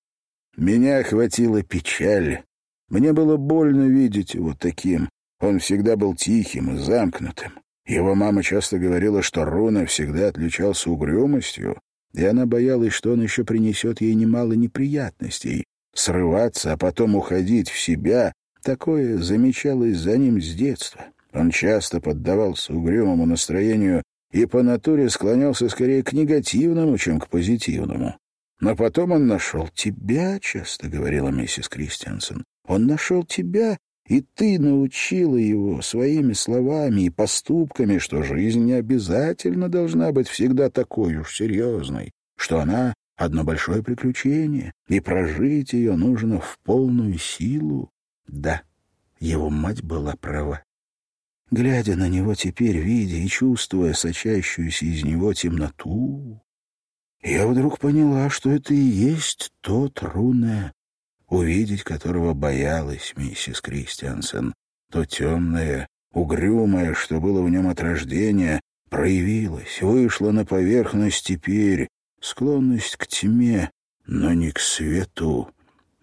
Меня охватила печаль. Мне было больно видеть его таким. Он всегда был тихим и замкнутым. Его мама часто говорила, что Руна всегда отличался угрюмостью, и она боялась, что он еще принесет ей немало неприятностей, Срываться, а потом уходить в себя — такое замечалось за ним с детства. Он часто поддавался угрюмому настроению и по натуре склонялся скорее к негативному, чем к позитивному. Но потом он нашел тебя, часто говорила миссис Кристиансен. Он нашел тебя, и ты научила его своими словами и поступками, что жизнь не обязательно должна быть всегда такой уж серьезной, что она одно большое приключение, и прожить ее нужно в полную силу. Да, его мать была права. Глядя на него теперь, видя и чувствуя сочащуюся из него темноту, я вдруг поняла, что это и есть тот руне, увидеть которого боялась миссис Кристиансен. То темное, угрюмое, что было в нем от рождения, проявилось, вышло на поверхность теперь, склонность к тьме, но не к свету.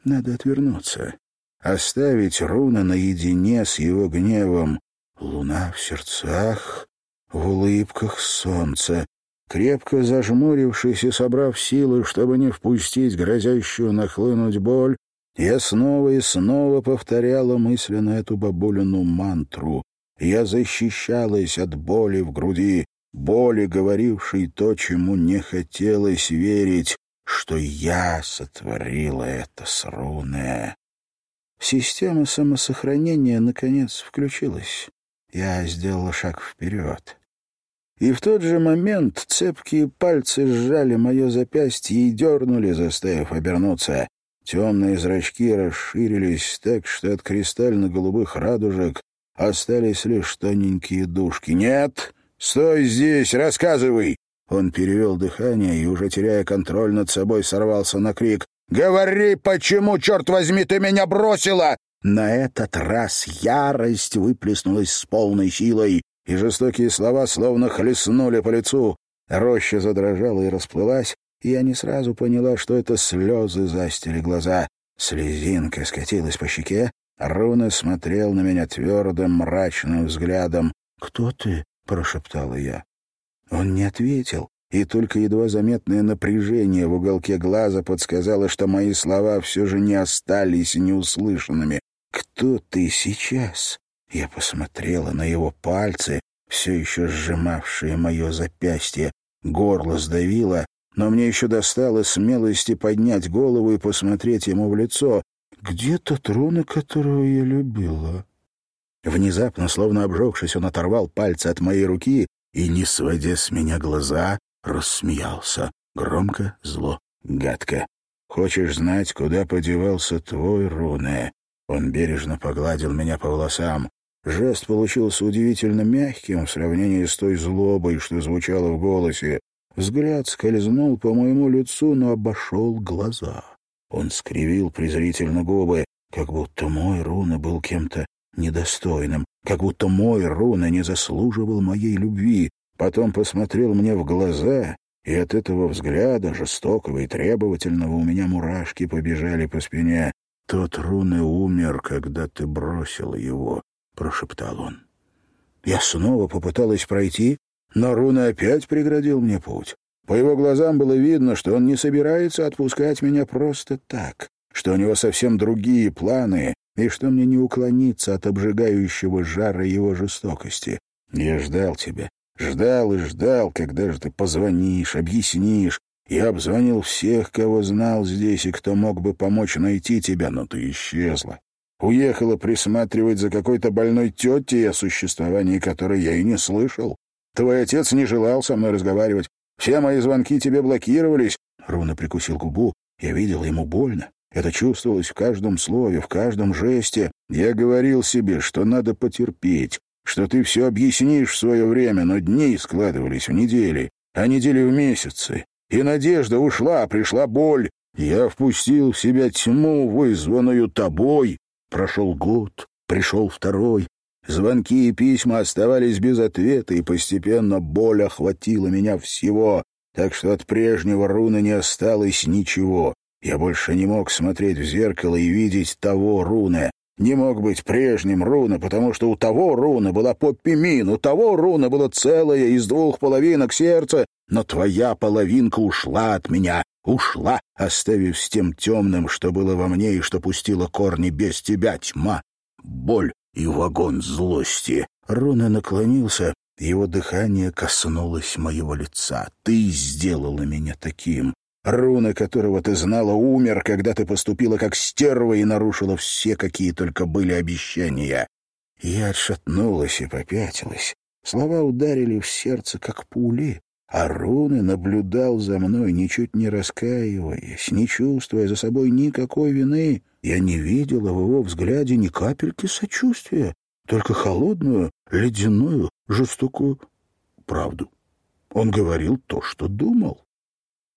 Надо отвернуться, оставить Руна наедине с его гневом. Луна в сердцах, в улыбках солнца. Крепко зажмурившись и собрав силы, чтобы не впустить грозящую нахлынуть боль, я снова и снова повторяла мысленно эту бабулину мантру. Я защищалась от боли в груди, боли, говорившей то, чему не хотелось верить, что я сотворила это с руны. Система самосохранения, наконец, включилась. Я сделала шаг вперед. И в тот же момент цепкие пальцы сжали мое запястье и дернули, заставив обернуться. Темные зрачки расширились так, что от кристально-голубых радужек остались лишь тоненькие дужки. «Нет! Стой здесь! Рассказывай!» Он перевел дыхание и, уже теряя контроль над собой, сорвался на крик. «Говори, почему, черт возьми, ты меня бросила?» На этот раз ярость выплеснулась с полной силой, и жестокие слова словно хлестнули по лицу. Роща задрожала и расплылась, и я не сразу поняла, что это слезы застили глаза. Слезинка скатилась по щеке, Руна смотрел на меня твердым, мрачным взглядом. «Кто ты?» — прошептала я. Он не ответил, и только едва заметное напряжение в уголке глаза подсказало, что мои слова все же не остались неуслышанными. «Кто ты сейчас?» Я посмотрела на его пальцы, все еще сжимавшие мое запястье. Горло сдавило, но мне еще достало смелости поднять голову и посмотреть ему в лицо. «Где тот руна, которого я любила?» Внезапно, словно обжегшись, он оторвал пальцы от моей руки и, не сводя с меня глаза, рассмеялся. Громко, зло, гадко. «Хочешь знать, куда подевался твой руне?» Он бережно погладил меня по волосам. Жест получился удивительно мягким в сравнении с той злобой, что звучало в голосе. Взгляд скользнул по моему лицу, но обошел глаза. Он скривил презрительно губы, как будто мой руна был кем-то недостойным, как будто мой руна не заслуживал моей любви. Потом посмотрел мне в глаза, и от этого взгляда, жестокого и требовательного, у меня мурашки побежали по спине. «Тот руны умер, когда ты бросил его», — прошептал он. Я снова попыталась пройти, но Руна опять преградил мне путь. По его глазам было видно, что он не собирается отпускать меня просто так, что у него совсем другие планы, и что мне не уклониться от обжигающего жара его жестокости. Я ждал тебя, ждал и ждал, когда же ты позвонишь, объяснишь. Я обзвонил всех, кого знал здесь и кто мог бы помочь найти тебя, но ты исчезла. Уехала присматривать за какой-то больной тетей, о существовании которой я и не слышал. Твой отец не желал со мной разговаривать. Все мои звонки тебе блокировались. Руна прикусил губу. Я видел, ему больно. Это чувствовалось в каждом слове, в каждом жесте. Я говорил себе, что надо потерпеть, что ты все объяснишь в свое время, но дни складывались в недели, а недели в месяцы. И надежда ушла, пришла боль. Я впустил в себя тьму, вызванную тобой. Прошел год, пришел второй, Звонки и письма оставались без ответа, и постепенно боль охватила меня всего, так что от прежнего руна не осталось ничего. Я больше не мог смотреть в зеркало и видеть того руна. Не мог быть прежним руна, потому что у того руна была поппимин, у того руна было целое из двух половинок сердца, но твоя половинка ушла от меня, ушла, оставив с тем темным, что было во мне и что пустила корни без тебя, тьма, боль, и вагон злости. Руна наклонился, его дыхание коснулось моего лица. «Ты сделала меня таким. Руна, которого ты знала, умер, когда ты поступила как стерва и нарушила все, какие только были обещания». Я отшатнулась и попятилась. Слова ударили в сердце, как пули. А Руны наблюдал за мной, ничуть не раскаиваясь, не чувствуя за собой никакой вины. Я не видела в его взгляде ни капельки сочувствия, только холодную, ледяную, жестокую правду. Он говорил то, что думал.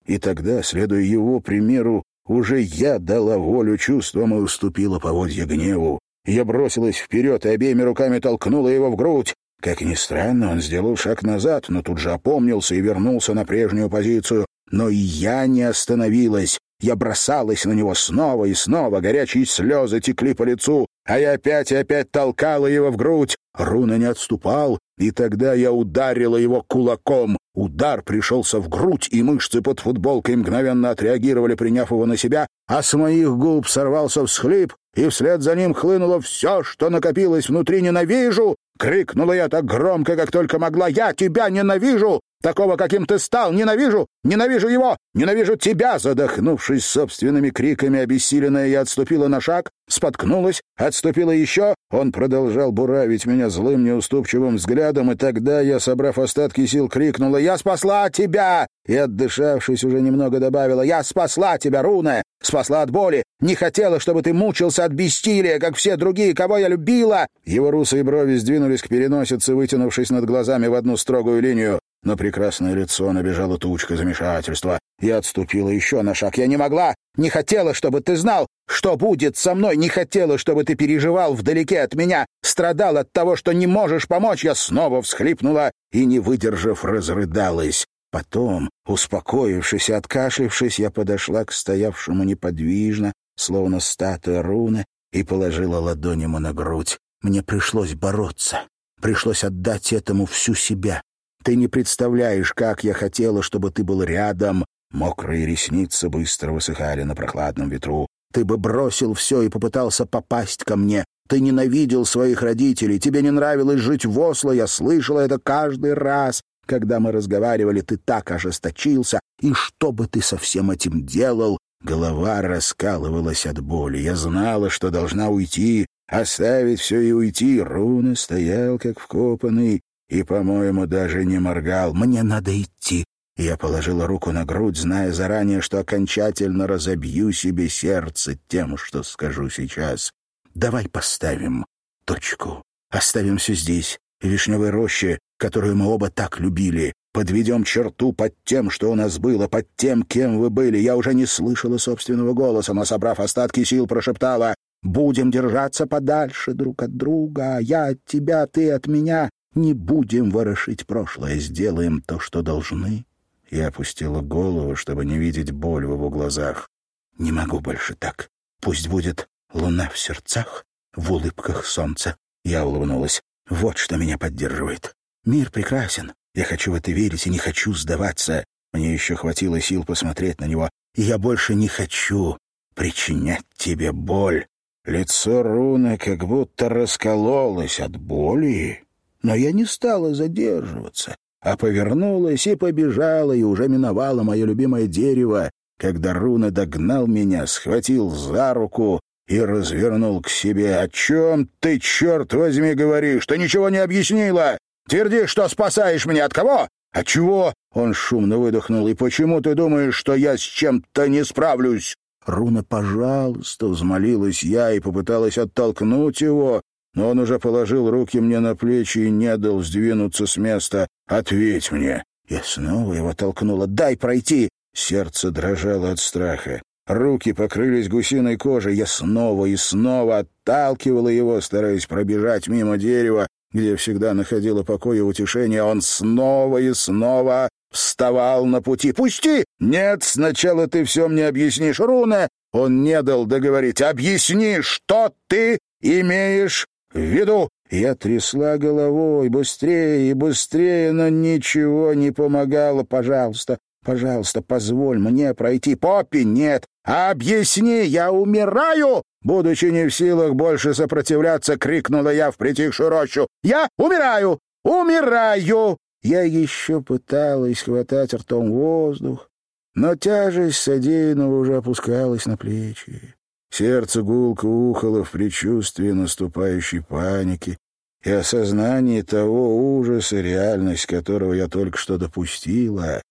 И тогда, следуя его примеру, уже я дала волю чувствам и уступила поводья гневу. Я бросилась вперед и обеими руками толкнула его в грудь. Как ни странно, он сделал шаг назад, но тут же опомнился и вернулся на прежнюю позицию. Но и я не остановилась. Я бросалась на него снова и снова, горячие слезы текли по лицу, а я опять и опять толкала его в грудь. Руна не отступал, и тогда я ударила его кулаком. Удар пришелся в грудь, и мышцы под футболкой мгновенно отреагировали, приняв его на себя, а с моих губ сорвался всхлип, и вслед за ним хлынуло все, что накопилось внутри «ненавижу», Крикнула я так громко, как только могла. «Я тебя ненавижу! Такого, каким ты стал! Ненавижу! Ненавижу его! Ненавижу тебя!» Задохнувшись собственными криками, обессиленная, я отступила на шаг, споткнулась, отступила еще. Он продолжал буравить меня злым, неуступчивым взглядом, и тогда я, собрав остатки сил, крикнула «Я спасла тебя!» И, отдышавшись, уже немного добавила «Я спасла тебя, Руна! Спасла от боли! Не хотела, чтобы ты мучился от бессилия, как все другие, кого я любила!» Его русые брови сдвинулись к переносице, вытянувшись над глазами в одну строгую линию. На прекрасное лицо набежала тучка замешательства. Я отступила еще на шаг. Я не могла, не хотела, чтобы ты знал, что будет со мной, не хотела, чтобы ты переживал вдалеке от меня, страдал от того, что не можешь помочь. Я снова всхлипнула и, не выдержав, разрыдалась. Потом, успокоившись и откашлившись, я подошла к стоявшему неподвижно, словно статуя руны, и положила ладонь ему на грудь. Мне пришлось бороться, пришлось отдать этому всю себя. Ты не представляешь, как я хотела, чтобы ты был рядом. Мокрые ресницы быстро высыхали на прохладном ветру. Ты бы бросил все и попытался попасть ко мне. Ты ненавидел своих родителей, тебе не нравилось жить в Осло, я слышала это каждый раз. Когда мы разговаривали, ты так ожесточился, и что бы ты со всем этим делал? Голова раскалывалась от боли. Я знала, что должна уйти, оставить все и уйти. Руна стоял, как вкопанный, и, по-моему, даже не моргал. «Мне надо идти». Я положила руку на грудь, зная заранее, что окончательно разобью себе сердце тем, что скажу сейчас. «Давай поставим точку. Оставим все здесь, в вишневой роще, которую мы оба так любили. Подведем черту под тем, что у нас было, под тем, кем вы были. Я уже не слышала собственного голоса, но, собрав остатки сил, прошептала «Будем держаться подальше друг от друга. Я от тебя, ты от меня. Не будем ворошить прошлое, сделаем то, что должны». Я опустила голову, чтобы не видеть боль в его глазах. «Не могу больше так. Пусть будет луна в сердцах, в улыбках солнца». Я улыбнулась. «Вот что меня поддерживает. Мир прекрасен. Я хочу в это верить и не хочу сдаваться. Мне еще хватило сил посмотреть на него. И я больше не хочу причинять тебе боль. Лицо Руны как будто раскололось от боли. Но я не стала задерживаться, а повернулась и побежала, и уже миновала мое любимое дерево, когда Руна догнал меня, схватил за руку и развернул к себе. «О чем ты, черт возьми, говоришь? Ты ничего не объяснила! Тверди, что спасаешь меня от кого? От чего? Он шумно выдохнул. И почему ты думаешь, что я с чем-то не справлюсь? Руна, пожалуйста, взмолилась я и попыталась оттолкнуть его, но он уже положил руки мне на плечи и не дал сдвинуться с места. «Ответь мне!» Я снова его толкнула. «Дай пройти!» Сердце дрожало от страха. Руки покрылись гусиной кожей. Я снова и снова отталкивала его, стараясь пробежать мимо дерева, где всегда находила покой и утешение, он снова и снова вставал на пути. «Пусти!» «Нет, сначала ты все мне объяснишь, Руна!» Он не дал договорить. «Объясни, что ты имеешь в виду?» Я трясла головой быстрее и быстрее, но ничего не помогало. «Пожалуйста, пожалуйста, позволь мне пройти. Поппи, нет! Объясни, я умираю!» Будучи не в силах больше сопротивляться, крикнула я в притихшую рощу. «Я умираю! Умираю!» Я еще пыталась хватать ртом воздух, но тяжесть содеянного уже опускалась на плечи. Сердце гулко ухало в предчувствии наступающей паники и осознании того ужаса, реальность которого я только что допустила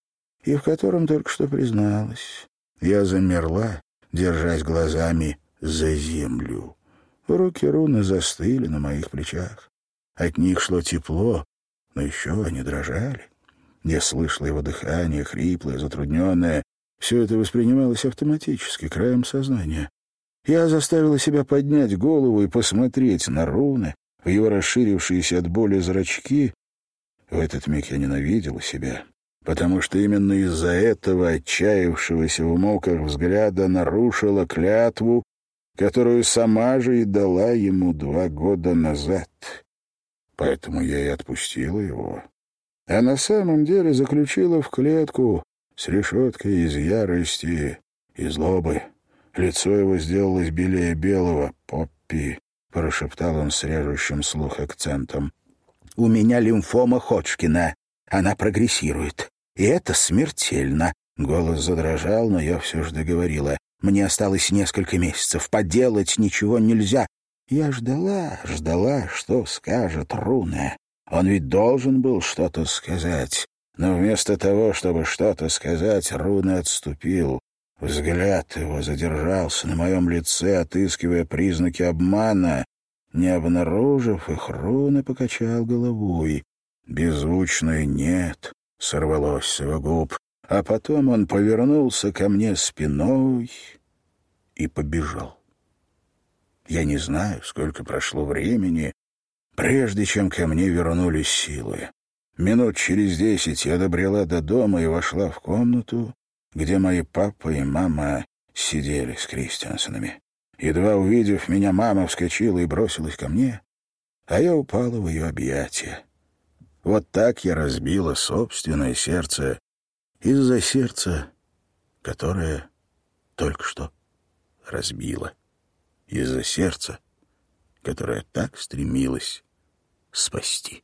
и в котором только что призналась. Я замерла, держась глазами за землю. Руки руны застыли на моих плечах. От них шло тепло, но еще они дрожали. Я слышал его дыхание, хриплое, затрудненное. Все это воспринималось автоматически, краем сознания. Я заставила себя поднять голову и посмотреть на руны, в его расширившиеся от боли зрачки. В этот миг я ненавидела себя, потому что именно из-за этого отчаявшегося в муках взгляда нарушила клятву, которую сама же и дала ему два года назад. Поэтому я и отпустила его. А на самом деле заключила в клетку с решеткой из ярости и злобы. Лицо его сделалось белее белого. «Поппи», — прошептал он с режущим слух акцентом. «У меня лимфома Ходжкина. Она прогрессирует. И это смертельно». Голос задрожал, но я все же договорила. «Мне осталось несколько месяцев. Поделать ничего нельзя. Я ждала, ждала, что скажет Руна. Он ведь должен был что-то сказать. Но вместо того, чтобы что-то сказать, Руна отступил. Взгляд его задержался на моем лице, отыскивая признаки обмана. Не обнаружив их, Руна покачал головой. Беззвучное «нет» сорвалось с его губ, а потом он повернулся ко мне спиной и побежал. Я не знаю, сколько прошло времени, прежде чем ко мне вернулись силы. Минут через десять я добрела до дома и вошла в комнату, где мои папа и мама сидели с Кристиансонами. Едва увидев меня, мама вскочила и бросилась ко мне, а я упала в ее объятия. Вот так я разбила собственное сердце из-за сердца, которое только что разбила из-за сердца, которое так стремилось спасти.